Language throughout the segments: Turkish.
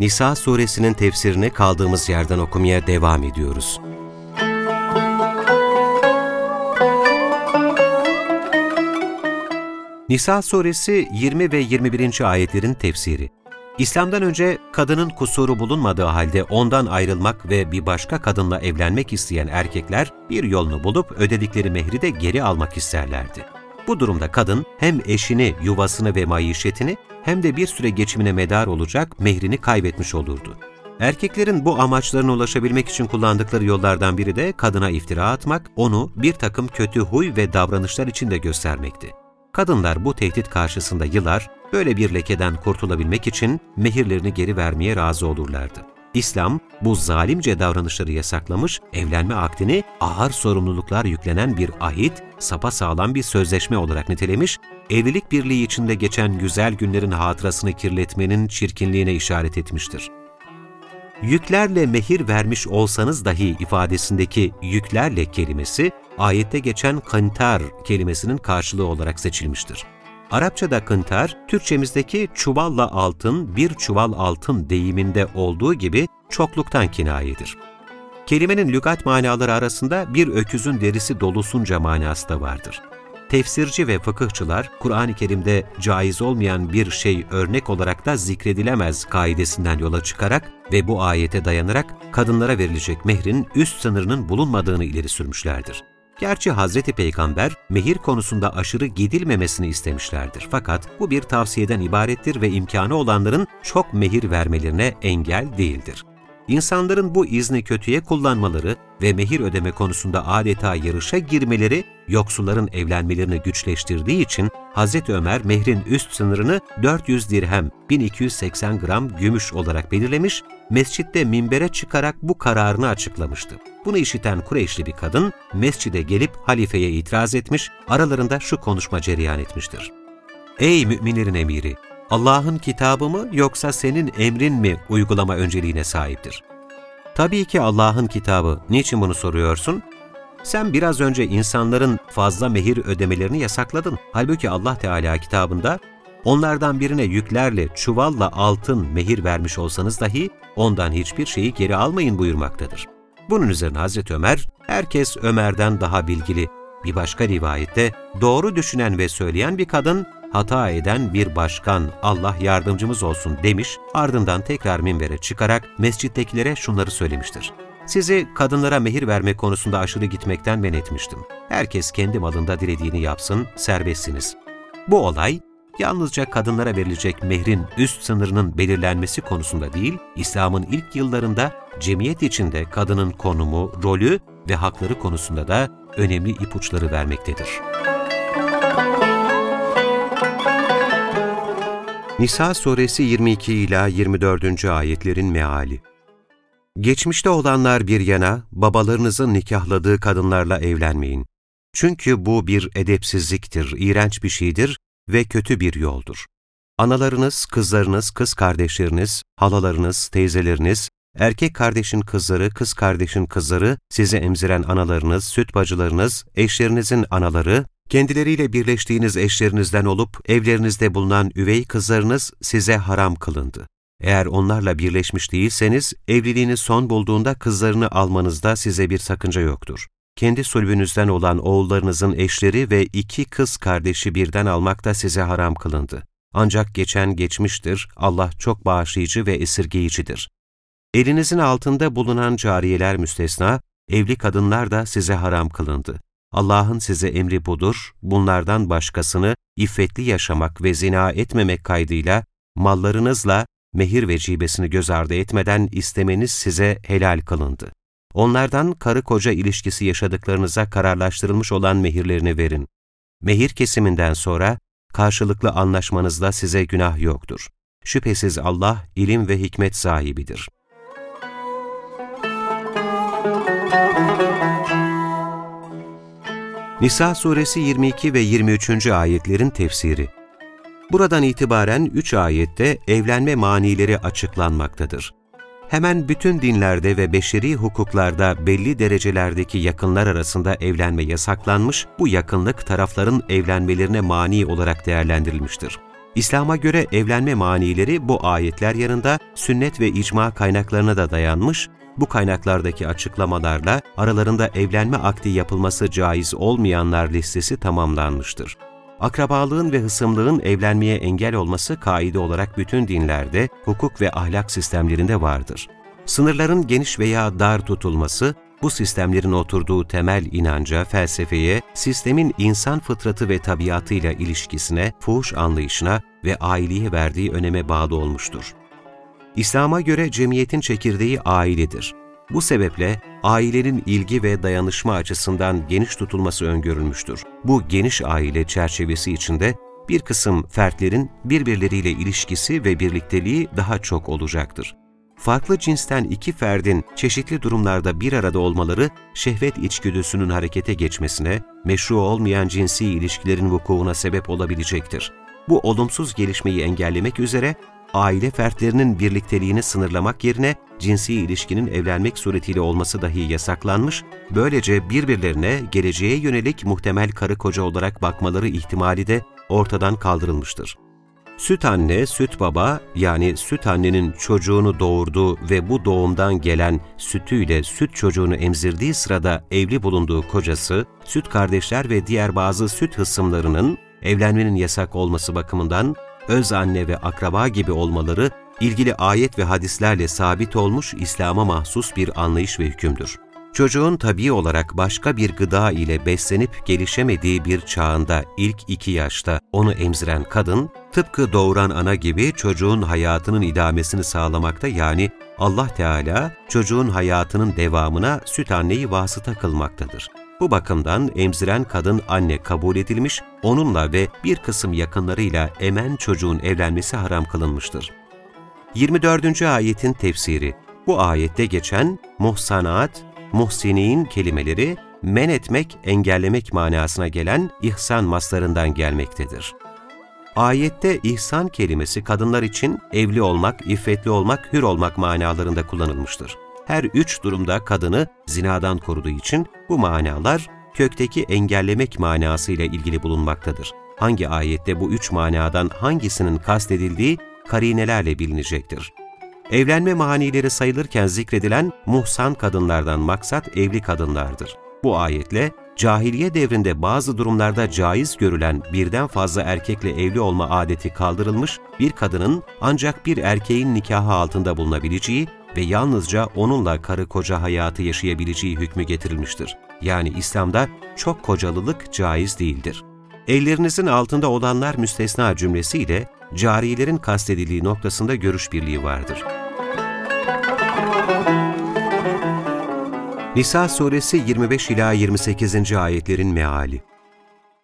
Nisa suresinin tefsirini kaldığımız yerden okumaya devam ediyoruz. Nisa suresi 20 ve 21. ayetlerin tefsiri. İslam'dan önce kadının kusuru bulunmadığı halde ondan ayrılmak ve bir başka kadınla evlenmek isteyen erkekler bir yolunu bulup ödedikleri mehri de geri almak isterlerdi. Bu durumda kadın hem eşini, yuvasını ve maişetini hem de bir süre geçimine medar olacak mehrini kaybetmiş olurdu. Erkeklerin bu amaçlarına ulaşabilmek için kullandıkları yollardan biri de kadına iftira atmak, onu bir takım kötü huy ve davranışlar içinde göstermekti. Kadınlar bu tehdit karşısında yıllar böyle bir lekeden kurtulabilmek için mehirlerini geri vermeye razı olurlardı. İslam bu zalimce davranışları yasaklamış, evlenme akdini ağır sorumluluklar yüklenen bir ahit, sağlam bir sözleşme olarak nitelemiş, evlilik birliği içinde geçen güzel günlerin hatırasını kirletmenin çirkinliğine işaret etmiştir. Yüklerle mehir vermiş olsanız dahi ifadesindeki yüklerle kelimesi, ayette geçen kantar kelimesinin karşılığı olarak seçilmiştir. Arapçada kıntar, Türkçemizdeki çuvalla altın, bir çuval altın deyiminde olduğu gibi çokluktan kinayedir. Kelimenin lügat manaları arasında bir öküzün derisi dolusunca manası da vardır. Tefsirci ve fıkıhçılar, Kur'an-ı Kerim'de caiz olmayan bir şey örnek olarak da zikredilemez kaidesinden yola çıkarak ve bu ayete dayanarak kadınlara verilecek mehrin üst sınırının bulunmadığını ileri sürmüşlerdir. Gerçi Hazreti Peygamber mehir konusunda aşırı gidilmemesini istemişlerdir. Fakat bu bir tavsiyeden ibarettir ve imkanı olanların çok mehir vermelerine engel değildir. İnsanların bu izni kötüye kullanmaları ve mehir ödeme konusunda adeta yarışa girmeleri yoksulların evlenmelerini güçleştirdiği için Hz. Ömer mehrin üst sınırını 400 dirhem 1280 gram gümüş olarak belirlemiş, mescitte minbere çıkarak bu kararını açıklamıştı. Bunu işiten Kureyşli bir kadın mescide gelip halifeye itiraz etmiş, aralarında şu konuşma cereyan etmiştir. Ey müminlerin emiri! Allah'ın kitabı mı yoksa senin emrin mi uygulama önceliğine sahiptir? Tabii ki Allah'ın kitabı. Niçin bunu soruyorsun? Sen biraz önce insanların fazla mehir ödemelerini yasakladın. Halbuki Allah Teala kitabında onlardan birine yüklerle, çuvalla altın mehir vermiş olsanız dahi ondan hiçbir şeyi geri almayın buyurmaktadır. Bunun üzerine Hazreti Ömer, herkes Ömer'den daha bilgili. Bir başka rivayette doğru düşünen ve söyleyen bir kadın, hata eden bir başkan Allah yardımcımız olsun demiş, ardından tekrar minbere çıkarak mescittekilere şunları söylemiştir. Sizi kadınlara mehir verme konusunda aşırı gitmekten men etmiştim. Herkes kendi malında dilediğini yapsın, serbestsiniz. Bu olay, yalnızca kadınlara verilecek mehrin üst sınırının belirlenmesi konusunda değil, İslam'ın ilk yıllarında cemiyet içinde kadının konumu, rolü ve hakları konusunda da önemli ipuçları vermektedir. Nisa suresi 22 ila 24. ayetlerin meali. Geçmişte olanlar bir yana, babalarınızın nikahladığı kadınlarla evlenmeyin. Çünkü bu bir edepsizliktir, iğrenç bir şeydir ve kötü bir yoldur. Analarınız, kızlarınız, kız kardeşleriniz, halalarınız, teyzeleriniz, erkek kardeşin kızları, kız kardeşin kızları, sizi emziren analarınız, süt bacılarınız, eşlerinizin anaları, kendileriyle birleştiğiniz eşlerinizden olup evlerinizde bulunan üvey kızlarınız size haram kılındı. Eğer onlarla birleşmiş değilseniz, evliliğiniz son bulduğunda kızlarını almanızda size bir sakınca yoktur. Kendi sulbünüzden olan oğullarınızın eşleri ve iki kız kardeşi birden almak da size haram kılındı. Ancak geçen geçmiştir, Allah çok bağışlayıcı ve esirgeyicidir. Elinizin altında bulunan cariyeler müstesna, evli kadınlar da size haram kılındı. Allah'ın size emri budur, bunlardan başkasını iffetli yaşamak ve zina etmemek kaydıyla mallarınızla mehir vecibesini göz ardı etmeden istemeniz size helal kılındı. Onlardan karı koca ilişkisi yaşadıklarınıza kararlaştırılmış olan mehirlerini verin. Mehir kesiminden sonra karşılıklı anlaşmanızda size günah yoktur. Şüphesiz Allah ilim ve hikmet sahibidir. Nisa suresi 22 ve 23. ayetlerin tefsiri Buradan itibaren üç ayette evlenme manileri açıklanmaktadır. Hemen bütün dinlerde ve beşeri hukuklarda belli derecelerdeki yakınlar arasında evlenme yasaklanmış, bu yakınlık tarafların evlenmelerine mani olarak değerlendirilmiştir. İslam'a göre evlenme manileri bu ayetler yanında sünnet ve icma kaynaklarına da dayanmış, bu kaynaklardaki açıklamalarla aralarında evlenme akdi yapılması caiz olmayanlar listesi tamamlanmıştır. Akrabalığın ve hısımlığın evlenmeye engel olması kaide olarak bütün dinlerde, hukuk ve ahlak sistemlerinde vardır. Sınırların geniş veya dar tutulması, bu sistemlerin oturduğu temel inanca, felsefeye, sistemin insan fıtratı ve tabiatıyla ilişkisine, fuhuş anlayışına ve aileye verdiği öneme bağlı olmuştur. İslam'a göre cemiyetin çekirdeği ailedir. Bu sebeple ailenin ilgi ve dayanışma açısından geniş tutulması öngörülmüştür. Bu geniş aile çerçevesi içinde bir kısım fertlerin birbirleriyle ilişkisi ve birlikteliği daha çok olacaktır. Farklı cinsten iki ferdin çeşitli durumlarda bir arada olmaları şehvet içgüdüsünün harekete geçmesine, meşru olmayan cinsi ilişkilerin vukuuna sebep olabilecektir. Bu olumsuz gelişmeyi engellemek üzere aile fertlerinin birlikteliğini sınırlamak yerine cinsi ilişkinin evlenmek suretiyle olması dahi yasaklanmış, böylece birbirlerine geleceğe yönelik muhtemel karı koca olarak bakmaları ihtimali de ortadan kaldırılmıştır. Süt anne, süt baba yani süt annenin çocuğunu doğurduğu ve bu doğumdan gelen sütüyle süt çocuğunu emzirdiği sırada evli bulunduğu kocası, süt kardeşler ve diğer bazı süt hısımlarının evlenmenin yasak olması bakımından öz anne ve akraba gibi olmaları ilgili ayet ve hadislerle sabit olmuş İslam'a mahsus bir anlayış ve hükümdür. Çocuğun tabii olarak başka bir gıda ile beslenip gelişemediği bir çağında ilk iki yaşta onu emziren kadın, tıpkı doğuran ana gibi çocuğun hayatının idamesini sağlamakta yani Allah Teala çocuğun hayatının devamına süt anneyi vasıta kılmaktadır. Bu bakımdan emziren kadın anne kabul edilmiş, onunla ve bir kısım yakınlarıyla emen çocuğun evlenmesi haram kılınmıştır. 24. ayetin tefsiri Bu ayette geçen muhsanat, muhsinin kelimeleri men etmek, engellemek manasına gelen ihsan maslarından gelmektedir. Ayette ihsan kelimesi kadınlar için evli olmak, iffetli olmak, hür olmak manalarında kullanılmıştır her üç durumda kadını zinadan koruduğu için bu manalar kökteki engellemek manasıyla ilgili bulunmaktadır. Hangi ayette bu üç manadan hangisinin kastedildiği karinelerle bilinecektir. Evlenme manileri sayılırken zikredilen muhsan kadınlardan maksat evli kadınlardır. Bu ayetle cahiliye devrinde bazı durumlarda caiz görülen birden fazla erkekle evli olma adeti kaldırılmış, bir kadının ancak bir erkeğin nikahı altında bulunabileceği ve yalnızca onunla karı koca hayatı yaşayabileceği hükmü getirilmiştir. Yani İslam'da çok kocalılık caiz değildir. Ellerinizin altında olanlar müstesna cümlesiyle carilerin kastedildiği noktasında görüş birliği vardır. Nisa suresi 25 ila 28. ayetlerin meali.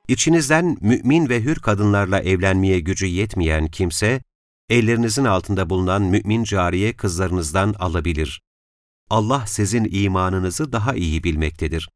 İçinizden mümin ve hür kadınlarla evlenmeye gücü yetmeyen kimse ellerinizin altında bulunan mümin cariye kızlarınızdan alabilir. Allah sizin imanınızı daha iyi bilmektedir.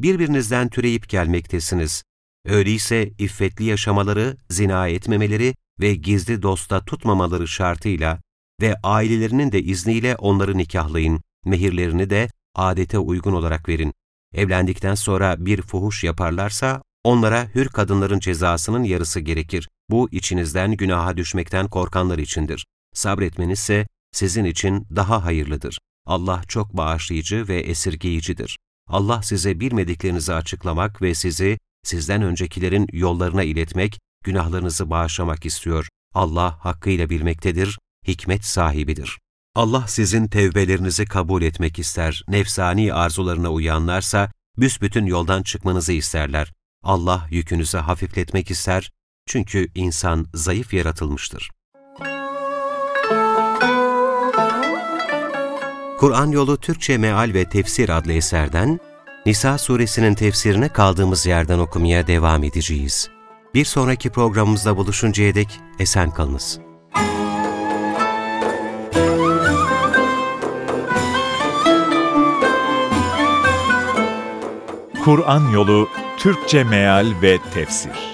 Birbirinizden türeyip gelmektesiniz. Öyleyse iffetli yaşamaları, zina etmemeleri ve gizli dosta tutmamaları şartıyla ve ailelerinin de izniyle onları nikahlayın, mehirlerini de adete uygun olarak verin. Evlendikten sonra bir fuhuş yaparlarsa onlara hür kadınların cezasının yarısı gerekir. Bu içinizden günaha düşmekten korkanlar içindir. Sabretmeniz ise sizin için daha hayırlıdır. Allah çok bağışlayıcı ve esirgeyicidir. Allah size bilmediklerinizi açıklamak ve sizi sizden öncekilerin yollarına iletmek, günahlarınızı bağışlamak istiyor. Allah hakkıyla bilmektedir, hikmet sahibidir. Allah sizin tevbelerinizi kabul etmek ister, nefsani arzularına uyanlarsa, büsbütün yoldan çıkmanızı isterler. Allah yükünüzü hafifletmek ister, çünkü insan zayıf yaratılmıştır. Kur'an yolu Türkçe meal ve tefsir adlı eserden Nisa suresinin tefsirine kaldığımız yerden okumaya devam edeceğiz. Bir sonraki programımızda buluşuncaya dek esen kalınız. Kur'an yolu Türkçe meal ve tefsir